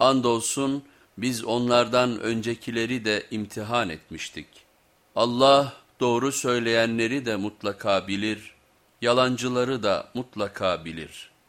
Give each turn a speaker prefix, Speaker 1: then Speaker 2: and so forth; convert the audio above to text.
Speaker 1: Andolsun biz onlardan öncekileri de imtihan etmiştik. Allah doğru söyleyenleri de mutlaka bilir, yalancıları da mutlaka bilir.''